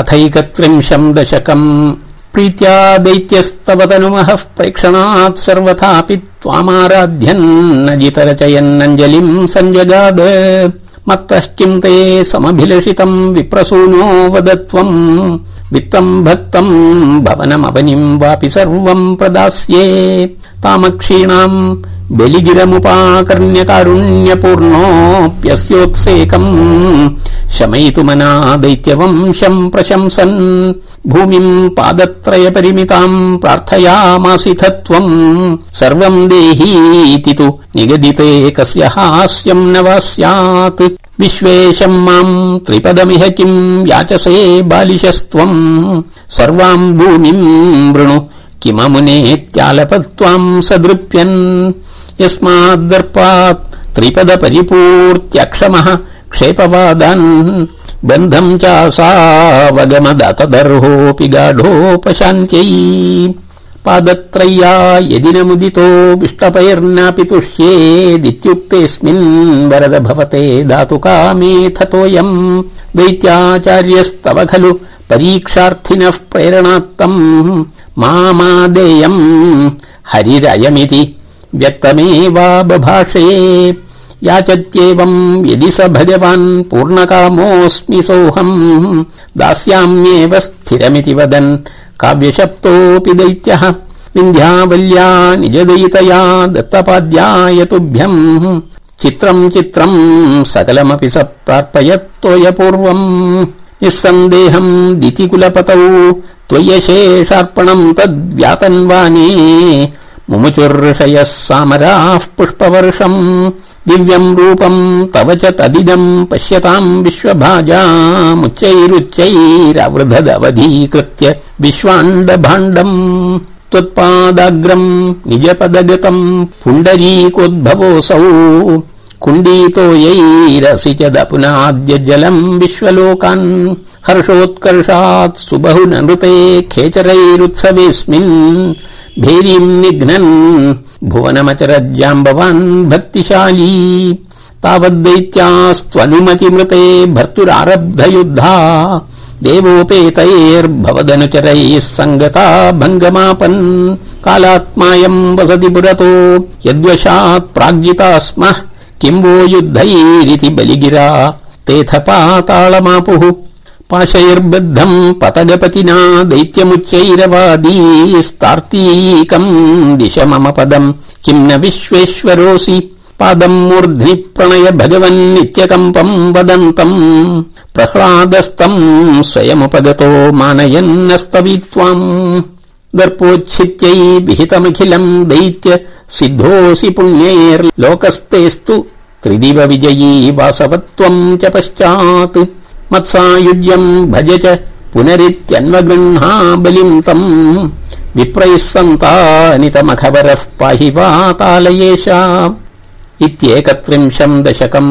अथैकत्रिंशम् दशकम्। प्रीत्या दैत्यस्तव तनुमः प्रेक्षणात् सर्वथापि त्वामाराध्यन्नजितरचयन्नञ्जलिम् सञ्जगाद मत्तश्चिम् ते समभिलषितम् विप्रसूनो वदत्वम्। वित्तम् भक्तम् भवनमवनिम् वापि सर्वम् प्रदास्ये। तामक्षीणाम् बलिगिरमुपाकर्ण्यकारुण्यपूर्णोऽप्यस्योत्सेकम् शमयितुमना दैत्यवंशम् प्रशंसन् भूमिम् पादत्रय परिमिताम् प्रार्थयामासिथ त्वम् सर्वम् देहीति तु निगदिते कस्य हास्यम् न वा स्यात् विश्वेशम् माम् त्रिपदमिह किम् याचसे बालिशस्त्वम् सर्वाम् भूमिम् वृणु किममुनेत्यालपत्वाम् सदृप्यन् यस्माद्दर्पात् त्रिपद परिपूर्त्यक्षमः क्षेपवादान् बन्धम् चासावगमदतदर्होऽपि गाढोपशान्त्यै। पादत्रय्या यदि न मुदितो विष्टपैर्नापि तुष्येदित्युक्तेऽस्मिन् वरद भवते दातु कामेथतोऽयम् दैत्याचार्यस्तव खलु परीक्षार्थिनः प्रेरणात्तम् मामादेयम् हरिरयमिति व्यक्तमेवा बभाषे याचत्येवम् यदि स भगवान् पूर्णकामोऽस्मि सोऽहम् दास्याम्येव स्थिरमिति वदन्। काव्यशप्तोऽपि दैत्यः विन्ध्यावल्या निजदयितया दत्तपाद्याय तुभ्यम् चित्रम् चित्रम् सकलमपि स प्रार्पयत्तोय पूर्वम् निःसन्देहम् दितिकुलपतौ त्वय्यशेषार्पणम् तद्व्यातन्वाने मुमुचुर्षयः सामराः पुष्पवर्षम् दिव्यम् रूपम् तव च तदिदम् पश्यताम् विश्वभाजामुच्चैरुच्चैरवृधदवधीकृत्य विश्वाण्डभाण्डम् त्वत्पादाग्रम् निजपदगतम् पुण्डरीकोद्भवोऽसौ कुण्डीतो यैरसि दपुनाद्य जलम् विश्वलोकान् हर्षोत्कर्षात् सुबहु नृते खेचरैरुत्सवेऽस्मिन् भेरीम् निघ्नन् भुवनमचरज्जाम्बवान् भक्तिशाली। तावद्दैत्यास्त्वनुमतिमृते भर्तुरारब्धयुद्धा। देवोपेतैर्भवदनुचरैः सङ्गता भङ्गमापन्। कालात्मायम् वसति पुरतो। यद्वशात् प्राग्जिता स्मः किम् वो युद्धैरिति बलिगिरा। तेथ पाताळमापुः పాశైర్బద్ధం పతజపతినా దైత్యముచ్చైరవాదీస్తార్తీకం దిశ మమ పదం. కిం విశ్వేశ్వరోసి పాదం మూర్ధ్ని ప్రణయ భగవన్ నిత్యకంపం వదంతం. ప్రహ్లాదస్తం స్వయముపగతో మానయన్నస్తవిత్వాం. దర్పోచ్ఛిత్యై విహితమిఖిలం దైత్య సిద్ధోసి పుణ్యైర్లోకస్తేస్తు త్రిదివ విజయీ వాసవత్వం చ పశ్చాత్. मत्सायुज्यम् भज च पुनरित्यन्वगृह्णा बलिम् तम्। विप्रैः सन्तानितमखबरः पाहि वातालयेषा इत्येकत्रिंशम् दशकम्